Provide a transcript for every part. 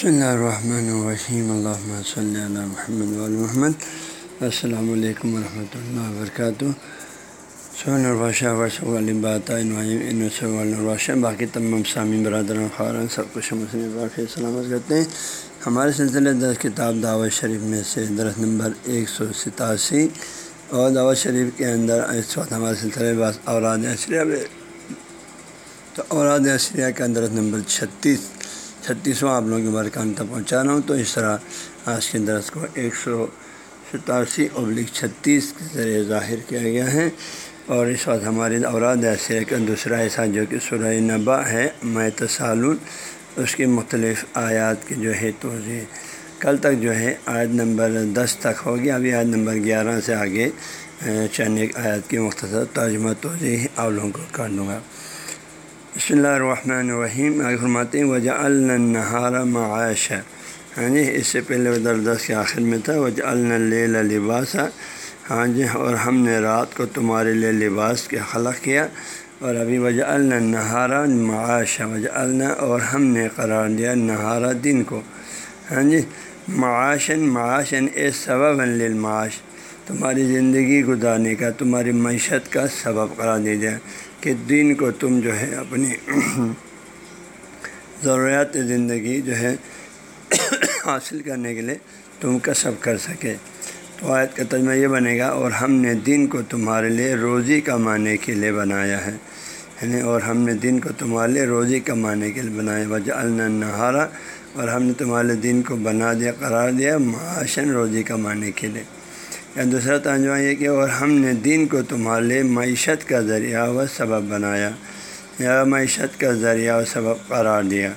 بسم اللہ الرحمن الرحیم اللہ صلی اللہ محمد محمد السلام علیکم ورحمۃ اللہ وبرکاتہ سون الباشہ ورث بات الباشہ باقی تمام سامی برادر خارن سب کچھ مسلم باقی سلامت کرتے ہیں ہمارے سلسلے دس کتاب دعوت شریف میں سے درخت نمبر ایک سو ستاسی اور دعوت شریف کے اندر اس وقت ہمارے سلسلے اوراد اشریہ تو اوراد اشریہ کا درخت نمبر چھتیس چھتیسواں آپ لوگوں کے برکان تک پہنچا رہا ہوں تو اس طرح آج کے درس کو ایک سو ستاسی ابلک چھتیس کے ذریعے ظاہر کیا گیا ہے اور اس وقت ہمارے اوراد ایسے کا دوسرا ایسا جو کہ سورہ نبا ہے میں تسالون اس کی مختلف آیات کی جو ہے توضیع کل تک جو ہے آیت نمبر دس تک ہوگی۔ ابھی آیت نمبر گیارہ سے آگے چند ایک آیات کی مختصر ترجمہ توضیع آپ لوگوں کو کر دوں گا۔ بسم اللہ الرحمن الرحیم۔ فرماتے ہیں وجہ النہارا معاش ہاں جی اس سے پہلے دردس کے آخر میں تھا وجہ اللیل ہاں جی اور ہم نے رات کو تمہارے لیے لباس کے خلق کیا۔ اور ابھی وجہ النہارا معاش وجہ النا اور ہم نے قرار دیا نہارا دن کو۔ ہاں جی معاشن معاشن اے سبب للمعاش۔ تمہاری زندگی گزارنے کا، تمہاری معیشت کا سبب قرار دیا۔ کہ دین کو تم جو ہے اپنی ضروریات زندگی جو ہے حاصل کرنے کے لیے تم کسب کر سکے۔ تو آیت کا تجمہ یہ بنے گا، اور ہم نے دن کو تمہارے لیے روزی کمانے کے لیے بنایا ہے۔ یعنی اور ہم نے دن کو تمہارے لیے روزی کمانے کے لیے بنایا۔ وجہ النہارا اور ہم نے تمہارے دن کو بنا دیا، قرار دیا معاشن روزی کمانے کے لیے۔ دوسرا ترجمہ یہ کہ اور ہم نے دین کو تمہارے معیشت کا ذریعہ و سبب بنایا۔ یا معیشت کا ذریعہ و سبب قرار دیا۔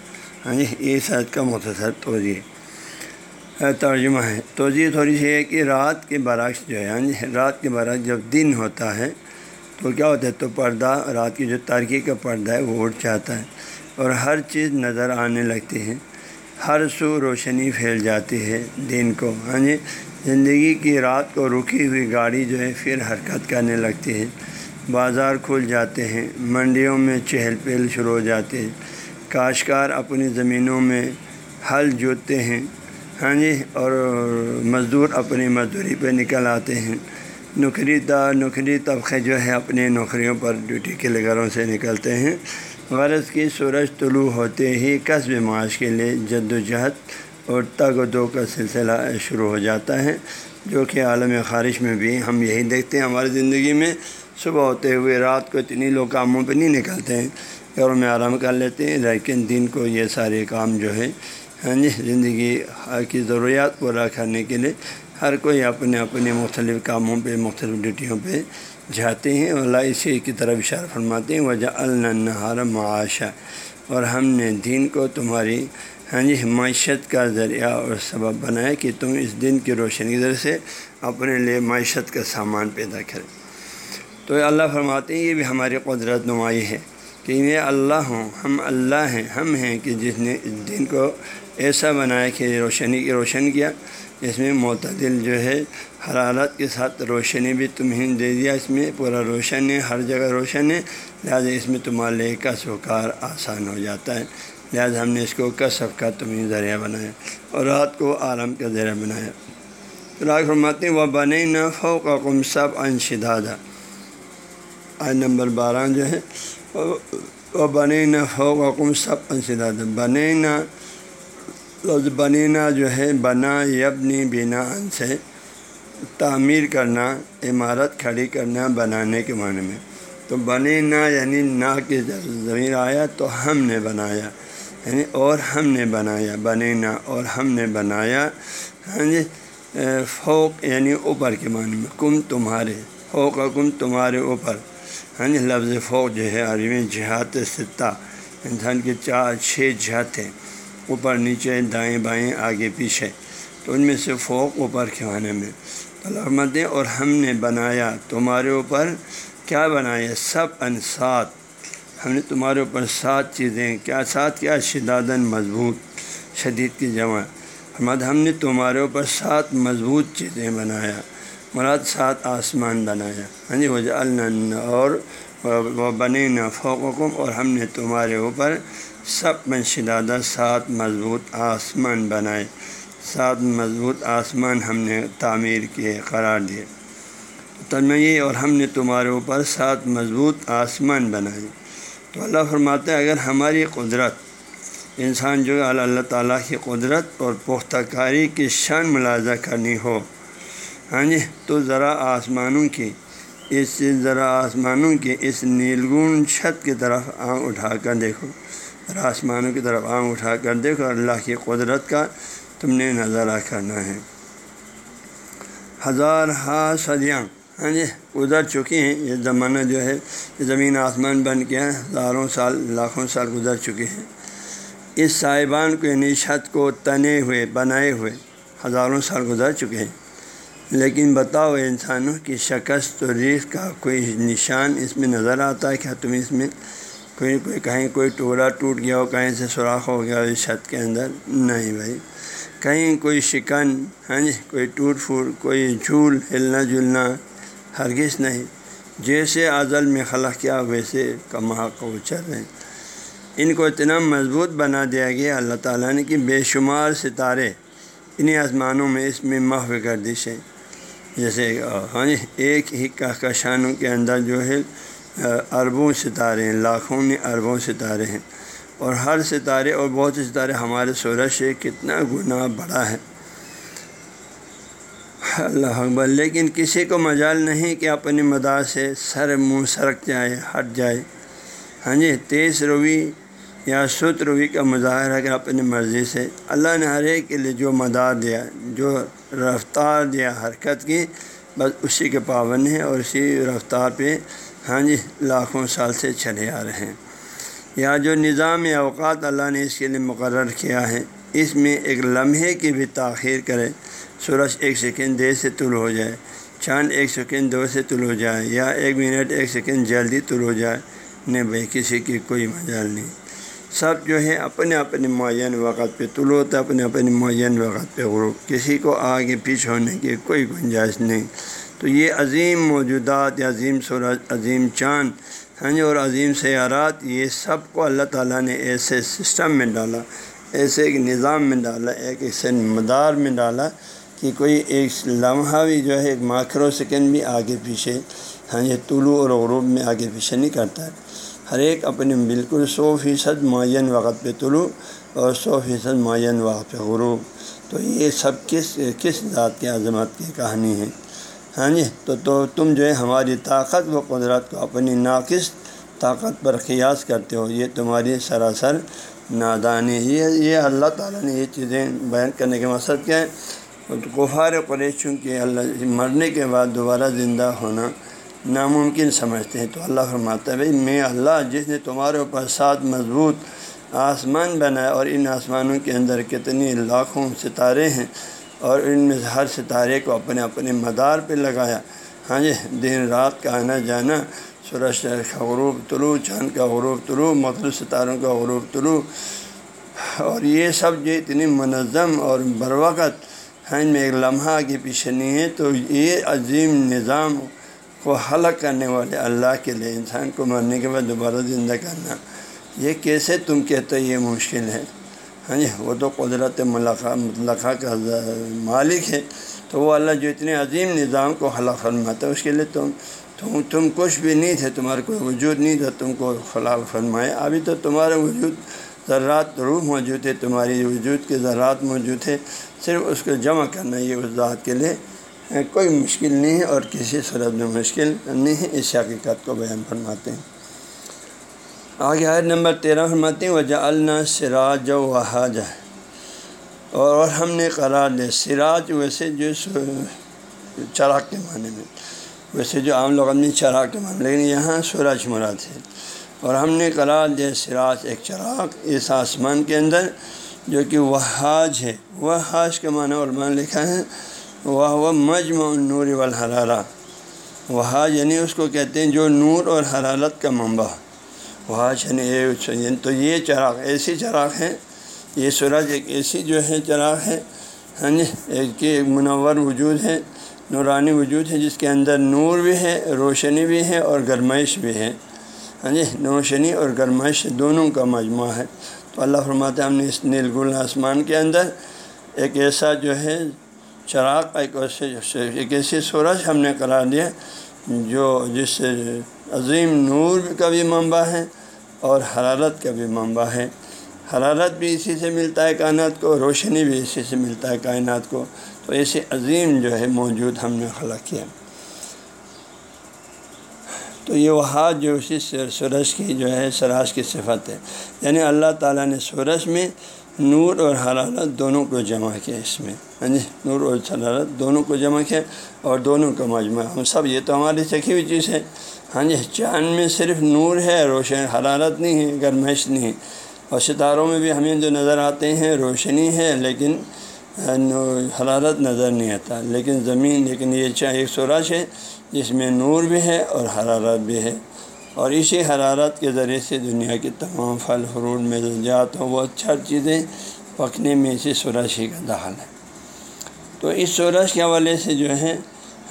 ہاں جی یہ سچ کا مختصر توضیع ترجمہ ہے۔ توضیع تھوڑی سی ہے کہ رات کے برعکس جو ہے ہاں جی رات کے برعکس جب دن ہوتا ہے، تو کیا ہوتا ہے؟ تو پردہ، رات کی جو ترقی کا پردہ ہے، وہ اٹھ جاتا ہے اور ہر چیز نظر آنے لگتی ہے۔ ہر سو روشنی پھیل جاتی ہے دن کو۔ ہاں جی زندگی کی رات کو رکی ہوئی گاڑی جو ہے پھر حرکت کرنے لگتی ہے بازار کھل جاتے ہیں، منڈیوں میں چہل پہل شروع ہو جاتے ہیں۔ کاشتکار اپنی زمینوں میں ہل جوتتے ہیں۔ ہاں جی اور مزدور اپنی مزدوری پہ نکل آتے ہیں۔ نوکری دار، نوکری طبقے جو ہے اپنی نوکریوں پر ڈیوٹی کے لیے گھروں سے نکلتے ہیں۔ غرض کی سورج طلوع ہوتے ہی قصب معاش کے لیے جد و جہد اور تگ و دو کا سلسلہ شروع ہو جاتا ہے، جو کہ عالم خارش میں بھی ہم یہی دیکھتے ہیں ہماری زندگی میں۔ صبح ہوتے ہوئے رات کو اتنی لوگ کاموں پہ نہیں نکلتے ہیں، گھروں میں آرام کر لیتے ہیں، لیکن دن کو یہ سارے کام جو ہے ہاں جی زندگی کی ضروریات پورا کرنے کے لیے ہر کوئی اپنے اپنے مختلف کاموں پہ، مختلف ڈیوٹیوں پہ جاتے ہیں۔ اللہ اسی کی طرف اشارہ فرماتے ہیں وجہ النہار معاشہ اور ہم نے دین کو تمہاری ہاں جی معیشت کا ذریعہ اور سبب بنایا کہ تم اس دن کی روشنی کی ذریعے سے اپنے لیے معیشت کا سامان پیدا کریں تو اللہ فرماتے ہیں، یہ بھی ہماری قدرت نمائی ہے کہ میں اللہ ہوں، ہم اللہ ہیں، ہم ہیں کہ جس نے اس دن کو ایسا بنایا کہ روشنی کی روشن کیا۔ اس میں معتدل جو ہے، حرارت کے ساتھ روشنی بھی تمہیں دے دیا۔ اس میں پورا روشن ہے، ہر جگہ روشن ہے، لہٰذا اس میں تمہارے کا سوکار آسان ہو جاتا ہے۔ لہٰذا ہم نے اس کو کسب کا تمہیں ذریعہ بنایا اور رات کو آرام کا ذریعہ بنایا۔ راک فرماتے وہ بنے نہ فوق کم سب انشدادہ آج نمبر بارہ جو ہے وہ بنے نہ فوق کم سب انشدادہ بنے نہ لفظ بنینا جو ہے، بنا یبنی بنا ان سے تعمیر کرنا، عمارت کھڑی کرنا، بنانے کے معنی میں۔ تو بنے نہ یعنی نا کی زمین آیا تو ہم نے بنایا۔ یعنی اور ہم نے بنایا بنے نا اور ہم نے بنایا ہاں جی فوق یعنی اوپر کے معنی میں، کم تمہارے، فوق کم تمہارے اوپر ہاں جی لفظ فوق جو ہے، عربی جہات ستہ انسان کے چار، چھ جہات ہیں، اوپر، نیچے، دائیں بائیں، آگے، پیچھے، تو ان میں سے فوق اوپر کے معنی میں۔ علامت اور ہم نے بنایا تمہارے اوپر، کیا بنایا؟ سب انسات ہم نے تمہارے اوپر سات چیزیں کیا سات؟ کیا شدادن مضبوط؟ شدید کی جمع۔ احمد ہم نے تمہارے اوپر سات مضبوط چیزیں بنایا۔ مراد سات آسمان بنایا۔ ہاں جی وجہ اور وہ بنے نہ اور ہم نے تمہارے اوپر سب میں شدادہ سات مضبوط آسمان بنائے۔ سات مضبوط آسمان ہم نے تعمیر کیے، قرار دیے۔ تنمئی اور ہم نے تمہارے اوپر سات مضبوط آسمان بنائے۔ تو اللہ فرماتے ہیں اگر ہماری قدرت، انسان جو اللہ تعالیٰ کی قدرت اور پختہ کاری کی شان ملازہ کرنی ہو۔ ہاں جی تو ذرا آسمانوں کی، اس ذرا آسمانوں کی، اس نیلگون چھت کی طرف آنکھ اٹھا کر دیکھو۔ ذرا آسمانوں کی طرف آنکھ اٹھا کر دیکھو، اللہ کی قدرت کا تم نے نظارہ کرنا ہے۔ ہزار ہا صدیاں۔ ہاں جی گزر چکی ہیں۔ یہ زمانہ جو ہے زمین آسمان بن کے ہزاروں سال، لاکھوں سال گزر چکے ہیں۔ اس صاحبان کو یعنی چھت کو تنے ہوئے، بنائے ہوئے ہزاروں سال گزر چکے ہیں۔ لیکن بتاؤ انسانوں کی شکست و ریخ کا کوئی نشان اس میں نظر آتا ہے؟ کیا تم اس میں کوئی کوئی، کہیں کوئی ٹوڑا ٹوٹ گیا ہو، کہیں سے سوراخ ہو گیا ہو اس چھت کے اندر؟ نہیں بھائی۔ کہیں کوئی شکن ہاں جی کوئی ٹوٹ پھوٹ، کوئی جھول، ہلنا جلنا ہرگز نہیں۔ جیسے ازل میں خلق کیا، ویسے کما کو چل رہے ہیں۔ ان کو اتنا مضبوط بنا دیا گیا، اللہ تعالیٰ نے کہ بے شمار ستارے انہیں آسمانوں میں اس میں محو گردش ہے جیسے ہاں جی ایک ہی کہکشانوں کے اندر جو ہے اربوں ستارے ہیں، لاکھوں میں اربوں ستارے ہیں۔ اور ہر ستارے اور بہت سے ستارے، ہمارے سورج سے کتنا گناہ بڑا ہے۔ اللہ اکبر، لیکن کسی کو مجال نہیں کہ اپنی مدار سے سر منہ سرک جائے، ہٹ جائے۔ ہاں جی تیز روی یا ست روی کا مظاہرہ کر اپنی مرضی سے۔ اللہ نے ہر ایک کے لیے جو مدار دیا، جو رفتار دیا حرکت کی، بس اسی کے پابند ہیں اور اسی رفتار پہ ہاں جی لاکھوں سال سے چلے آ رہے ہیں۔ یا جو نظام اوقات اللہ نے اس کے لیے مقرر کیا ہے اس میں ایک لمحے کی بھی تاخیر کرے، سورج ایک سیکنڈ دیر سے طلوع ہو جائے، چاند ایک سیکنڈ دو سے طلوع ہو جائے، یا ایک منٹ ایک سیکنڈ جلدی طلوع ہو جائے، نہیں بھائی، کسی کی کوئی مجال نہیں۔ سب جو ہے اپنے اپنے معین وقت پہ طلوع ہوتا ہے، اپنے اپنے معین وقت پہ غروب۔ کسی کو آگے پیچھے ہونے کی کوئی گنجائش نہیں۔ تو یہ عظیم موجودات یا عظیم سورج، عظیم چاند ہاں اور عظیم سیارات، یہ سب کو اللہ تعالیٰ نے ایسے سسٹم میں ڈالا۔ ایسے ایک نظام میں ڈالا، ایک ایسے مدار میں ڈالا کہ کوئی ایک لمحہ بھی جو ہے، ایک ماکرو سیکنڈ بھی آگے پیچھے ہاں یہ طلوع اور غروب میں آگے پیچھے نہیں کرتا ہے۔ ہر ایک اپنے بالکل سو فیصد معین وقت پہ طلوع اور سو فیصد معین وقت پہ غروب۔ تو یہ سب کس کس ذات کی عظمت کی کہانی ہے؟ ہاں جی تو تو تم جو ہے ہماری طاقت و قدرت کو اپنی ناقص طاقت پر قیاس کرتے ہو، یہ تمہاری سراسر نادانی یہ یہ اللہ تعالیٰ نے یہ چیزیں بیان کرنے کے مقصد کیا ہے۔ غفار قریش چونکہ اللہ مرنے کے بعد دوبارہ زندہ ہونا ناممکن سمجھتے ہیں، تو اللہ فرماتا ہے، بھائی میں اللہ جس نے تمہارے اوپر سات مضبوط آسمان بنایا اور ان آسمانوں کے اندر کتنی لاکھوں ستارے ہیں اور ان میں ہر ستارے کو اپنے اپنے مدار پہ لگایا۔ ہاں جی دن رات کا آنا جانا سورج کا غروب طلوع، چاند کا غروب طلوع مختلف ستاروں کا غروب طلوع۔ اور یہ سب جو اتنی منظم اور بر وقت ان میں ایک لمحہ کے پیچھے نہیں ہے۔ تو یہ عظیم نظام کو حلق کرنے والے اللہ کے لیے، انسان کو مرنے کے بعد دوبارہ زندہ کرنا۔ یہ کیسے تم کہتے یہ مشکل ہے؟ ہاں جی وہ تو قدرت ملقہ مطلقہ کا مالک ہے۔ تو وہ اللہ جو اتنے عظیم نظام کو حلق فرماتا ہے، اس کے لیے تم تم تم کچھ بھی نہیں تھے تمہارا کوئی وجود نہیں تھا، تم کو خلاف فرمائے ابھی تو تمہارا وجود ذرات روح موجود ہے تمہاری وجود کے ذرات موجود ہے صرف اس کو جمع کرنا یہ اس ذات کے لیے کوئی مشکل نہیں ہے اور کسی صورت میں مشکل نہیں ہے۔ اس حقیقت کو بیان فرماتے ہیں۔ آگے آئے نمبر تیرہ فرماتے ہیں وجہ اللہ سراج و وحاج۔ اور ہم نے قرار دے سراج ویسے جو چراغ کے معنی میں۔ ویسے جو عام لوگ اپنی چراغ کے معنی لیکن یہاں سورج مراد ہے۔ اور ہم نے قرار دے سراج ایک چراغ اس آسمان کے اندر جو کہ وہ حاج ہے۔ وہ حاج کے معنی علماء لکھا ہے وہ وہ مجمع نور والحرارہ۔ وہ حاج یعنی اس کو کہتے ہیں جو نور اور حرارت کا منبع۔ وہ یعنی, یعنی تو یہ چراغ، ایسی چراغ ہے۔ یہ سورج ایک ایسی جو ہے چراغ ہے۔ ہاں جی ایک منور وجود ہے۔ نورانی وجود ہے، جس کے اندر نور بھی ہے، روشنی بھی ہے اور گرمائش بھی ہے۔ ہاں جی روشنی اور گرمائش دونوں کا مجموعہ ہے۔ تو اللہ فرماتے ہم نے اس نیل گل آسمان کے اندر ایک ایسا جو ہے چراغ، ایک ایسے ایک ایسی سورج ہم نے قرار دیا، جو جس سے عظیم نور کا بھی منبع ہے اور حرارت کا بھی منبع ہے۔ حرارت بھی اسی سے ملتا ہے کائنات کو، روشنی بھی اسی سے ملتا ہے کائنات کو۔ تو ایسے عظیم جو ہے موجود ہم نے خلق کیا۔ تو یہ وہاں جو اسی سورج کی جو ہے سراج کی صفت ہے۔ یعنی اللہ تعالیٰ نے سورج میں نور اور حرارت دونوں کو جمع کیا اس میں۔ ہاں جی نور اور حرارت دونوں کو جمع کیا اور دونوں کا مجموعہ۔ ہم سب، یہ تو ہماری سکھی ہوئی چیز ہے۔ ہاں جی چاند میں صرف نور ہے، روشن، حرارت نہیں ہے، گرمائش نہیں۔ ہے اور ستاروں میں بھی ہمیں جو نظر آتے ہیں روشنی ہے، لیکن حرارت نظر نہیں آتا۔ لیکن زمین، لیکن یہ چاہے ایک سورج ہے، جس میں نور بھی ہے اور حرارت بھی ہے۔ اور اسی حرارت کے ذریعے سے دنیا کے تمام پھل، فروٹ میں جات ہوں وہ اچھا چیزیں پکنے میں اسی سورج ہی کا دخل ہے۔ تو اس سورج کے حوالے سے جو ہے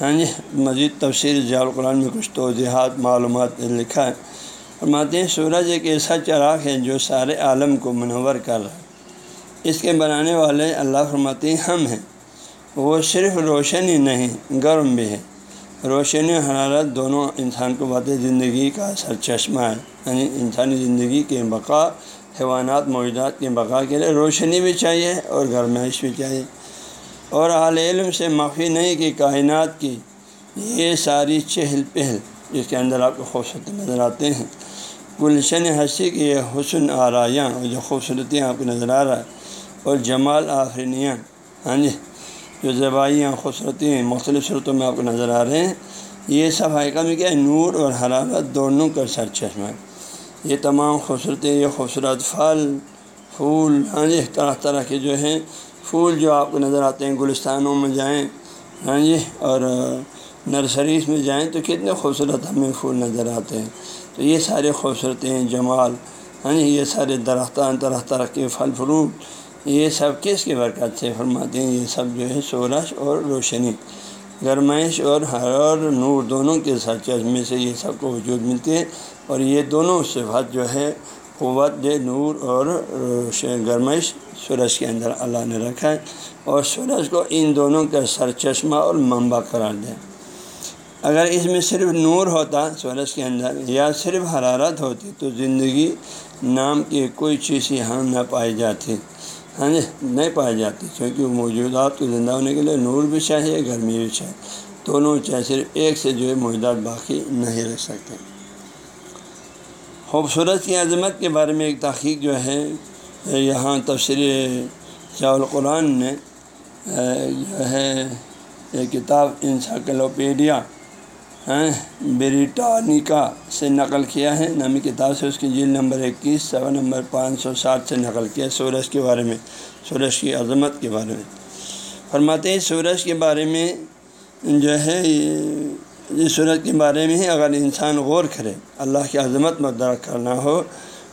ہاں جی مزید تفصیل ضیاء القرآن میں کچھ توضیحات، معلومات لکھا ہے۔ فرماتے ہیں، سورج ایک ایسا چراغ ہے جو سارے عالم کو منور کر رہا ہے۔ اس کے بنانے والے اللہ فرماتے ہیں، ہم ہیں۔ وہ صرف روشن ہی نہیں، گرم بھی ہے۔ روشنی حرارت دونوں انسان کو بات زندگی کا سر چشمہ ہے۔ یعنی انسانی زندگی کے بقا، حیوانات، موجودات کے بقا کے لیے روشنی بھی چاہیے اور گرمائش بھی چاہیے۔ اور اعلی علم سے معافی نہیں کہ کائنات کی یہ ساری چہل پہل، جس کے اندر آپ کو خوبصورت نظر آتے ہیں۔ گلشن ہنسی کی یہ حسن آرایاں اور جو خوبصورتیاں آپ کو نظر آ رہا ہے، اور جمال آفرینیاں ہاں جی جو زبائیاں خوبصورتی ہیں مختلف صورتوں میں آپ کو نظر آ رہے ہیں، یہ سب حقیقت میں کیا ہے نور اور حرارت دونوں کا سر چشمہ یہ تمام خوبصورتی یہ خوبصورت پھل، پھول ہاں جی طرح طرح کے جو ہیں، پھول جو آپ کو نظر آتے ہیں، گلستانوں میں جائیں ہاں جی اور نرسریز میں جائیں، تو کتنے خوبصورت ہمیں پھول نظر آتے ہیں۔ تو یہ سارے خوبصورتی ہیں، جمال ہاں جی، یہ سارے درختان طرح طرح کے پھل، فروٹ، یہ سب کس کی برکت سے فرماتے ہیں؟ یہ سب جو ہے سورج اور روشنی، گرمائش اور ہر اور نور دونوں کے ساتھ چشمے سے یہ سب کو وجود ملتی ہے اور یہ دونوں صفات جو ہے قوت، نور اور گرمائش سورج کے اندر اللہ نے رکھا ہے اور سورج کو ان دونوں کا سر چشمہ اور منبع قرار دیں اگر اس میں صرف نور ہوتا سورج کے اندر یا صرف حرارت ہوتی تو زندگی نام کی کوئی چیز یہاں نہ پائی جاتی ہاں جی نہیں پائی جاتی، کیونکہ موجودات کو زندہ ہونے کے لیے نور بھی چاہیے، گرمی بھی چاہیے۔ دونوں چاہے صرف ایک سے جو ہے موجودات باقی نہیں رہ سکتے۔ خوبصورت کی عظمت کے بارے میں ایک تحقیق جو ہے، یہاں تفسیر شاہ القرآن نے، جو ہے یہ کتاب انسائکلوپیڈیا بریٹانیکا سے نقل کیا ہے، نامی کتاب سے، اس کی جیل نمبر اکیس سوا نمبر پانچ سو ساٹھ سے نقل کیا سورج کے بارے میں، سورج کی عظمت کے بارے میں۔ فرماتے ہیں، سورج کے بارے میں جو ہے اس سورج کے بارے میں ہی اگر انسان غور کرے، اللہ کی عظمت مدرک کرنا ہو،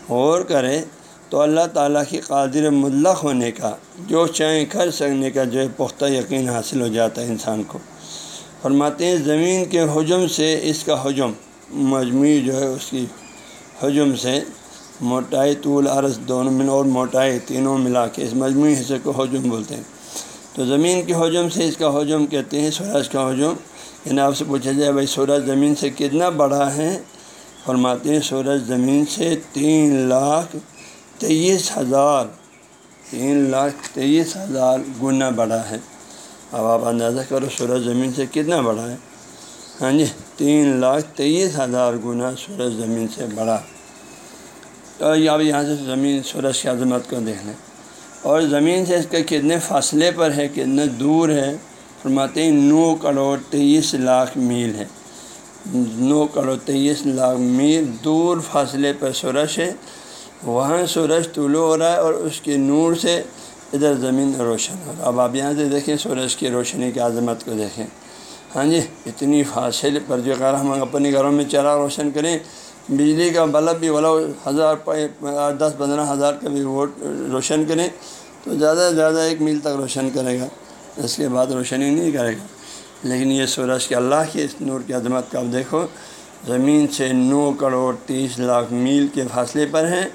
غور کرے، تو اللہ تعالیٰ کی قادر مطلق ہونے کا، جو چاہیں کر سکنے کا، جو ہے، پختہ یقین حاصل ہو جاتا ہے انسان کو۔ فرماتے ہیں زمین کے حجم سے اس کا حجم، مجموعی جو ہے اس کی حجم سے موٹائی طول، عرض دونوں میں اور موٹائی تینوں ملا کے اس مجموعی حصے کو حجم بولتے ہیں۔ تو زمین کے حجم سے اس کا حجم کہتے ہیں، سورج کا حجم۔ یعنی آپ سے پوچھا جائے بھائی سورج زمین سے کتنا بڑا ہے؟ فرماتے ہیں سورج زمین سے تین لاکھ تیئیس ہزار، تین لاکھ تیئیس ہزار گنا بڑا ہے۔ اب آپ اندازہ کرو سورج زمین سے کتنا بڑا ہے۔ ہاں جی تین لاکھ تیئیس ہزار گنا سورج زمین سے بڑا۔ تو اب یہاں سے زمین سورج کی عظمت کو دیکھ لیں۔ اور زمین سے اس کے کتنے فاصلے پر ہے کتنے دور ہے۔ فرماتے ہیں، نو کروڑ تیئیس لاکھ میل ہے۔ نو کروڑ تیئیس لاکھ میل دور فاصلے پر سورج ہے۔ وہاں سورج طلوع ہو رہا ہے اور اس کے نور سے ادھر زمین روشن ہو۔ اب آپ یہاں سے دیکھیں، سورج کی روشنی کی عظمت کو دیکھیں۔ ہاں جی اتنی فاصل پر جو اگر ہم اپنے گھروں میں چرا روشن کریں، بجلی کا بلب بھی والا ہزار دس پندرہ ہزار کا بھی ووٹ روشن کریں تو زیادہ سے زیادہ ایک میل تک روشن کرے گا۔ اس کے بعد روشنی نہیں کرے گا۔ لیکن یہ سورج کے اللہ کی اس نور کی عظمت کا اب دیکھو، زمین سے نو کروڑ تیس لاکھ میل کے فاصلے پر ہیں۔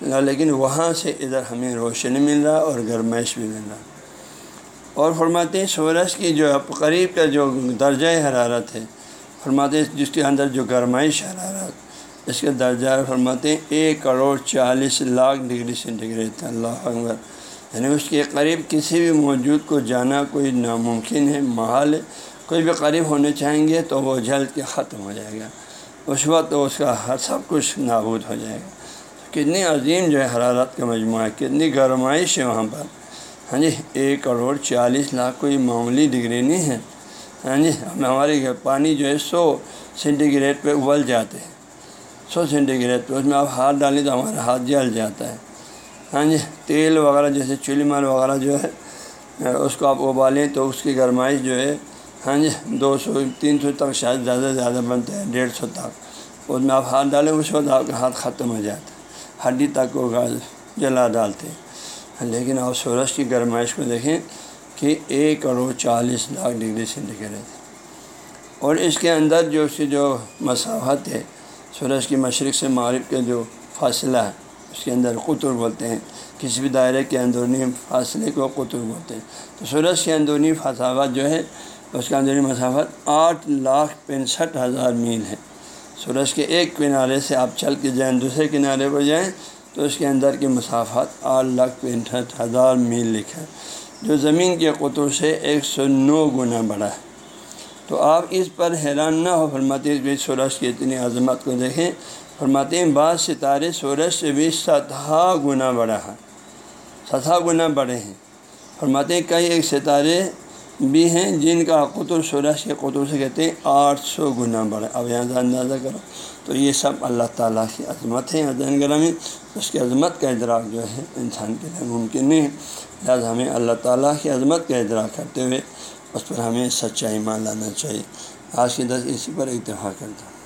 لیکن وہاں سے ادھر ہمیں روشنی مل رہا اور گرمائش بھی مل رہا اور فرماتے ہیں، سورج کی جو قریب کا جو درجۂ حرارت ہے، فرماتے ہیں جس کے اندر جو گرمائش حرارت، اس کے درجہ فرماتے ہیں ایک کروڑ چالیس لاکھ ڈگری سینٹی گریڈ اللہ اکبر۔ یعنی اس کے قریب کسی بھی موجود کو جانا کوئی ناممکن ہے، محال ہے۔ کوئی بھی قریب ہونے چاہیں گے تو وہ جلد کے ختم ہو جائے گا۔ اس وقت اس کا ہر سب کچھ نابود ہو جائے گا۔ کتنی عظیم جو ہے حرارت کا مجموعہ ہے، کتنی گرمائش ہے وہاں پر۔ ہاں جی ایک کروڑ چالیس لاکھ کوئی معمولی ڈگری نہیں ہے۔ ہاں جی ہمارے پانی جو ہے سو سینٹی گریڈ پہ ابل جاتے ہیں۔ سو سینٹی گریڈ پہ، اس میں آپ ہاتھ ڈالیں تو ہمارا ہاتھ جل جاتا ہے۔ ہاں جی تیل وغیرہ جیسے چولی مال وغیرہ جو ہے، اس کو آپ ابالیں تو اس کی گرمائش جو ہے ہاں جی دو سو، تین سو تک شاید زیادہ سے زیادہ بنتے ہیں ڈیڑھ سو تک۔ اس میں آپ ہاتھ ڈالیں، اس وقت آپ کا ہاتھ ختم ہو جاتا ہے۔ ہڈی تک وہ جلا ڈالتے لیکن آپ سورج کی گرمائش کو دیکھیں کہ ایک کروڑ چالیس لاکھ ڈگری سینٹی گریڈ اور اس کے اندر جو اس کی جو مساوت ہے، سورج کی مشرق سے مغرب کے جو فاصلہ ہے، اس کے اندر قطر بولتے ہیں۔ کسی بھی دائرے کے اندرونی فاصلے کو قطر بولتے ہیں۔ تو سورج کے اندرونی فساوت جو ہے، اس کے اندرونی مسافت آٹھ لاکھ پینسٹھ ہزار میل ہے۔ سورج کے ایک کنارے سے آپ چل کے جائیں، دوسرے کنارے پر جائیں، تو اس کے اندر کی مسافت آٹھ لاکھ پینسٹھ ہزار میل لکھا ہے جو زمین کے قطر سے ایک سو نو گنا بڑا ہے۔ تو آپ اس پر حیران نہ ہو، فرماتے ہیں سورج کی اتنی عظمت کو دیکھیں۔ فرماتے ہیں، بعض ستارے سورج سے بھی ستھا گنا بڑا ہے ستھا گنا بڑے ہیں۔ فرماتے ہیں، کئی ایک ستارے بھی ہیں جن کا قطر سورج کے قطر سے کہتے ہیں آٹھ سو گنا بڑا اب یہاں سے اندازہ کرو۔ تو یہ سب اللہ تعالیٰ کی عظمت ہے عظم گرامی اس کی عظمت کا ادراک جو ہے انسان کے لیے ممکن نہیں ہے۔ لہٰذا ہمیں اللہ تعالیٰ کی عظمت کا ادراک کرتے ہوئے اس پر ہمیں سچائی مان لانا چاہیے۔ آج کی دس اسی پر اتفاق کرتا ہوں۔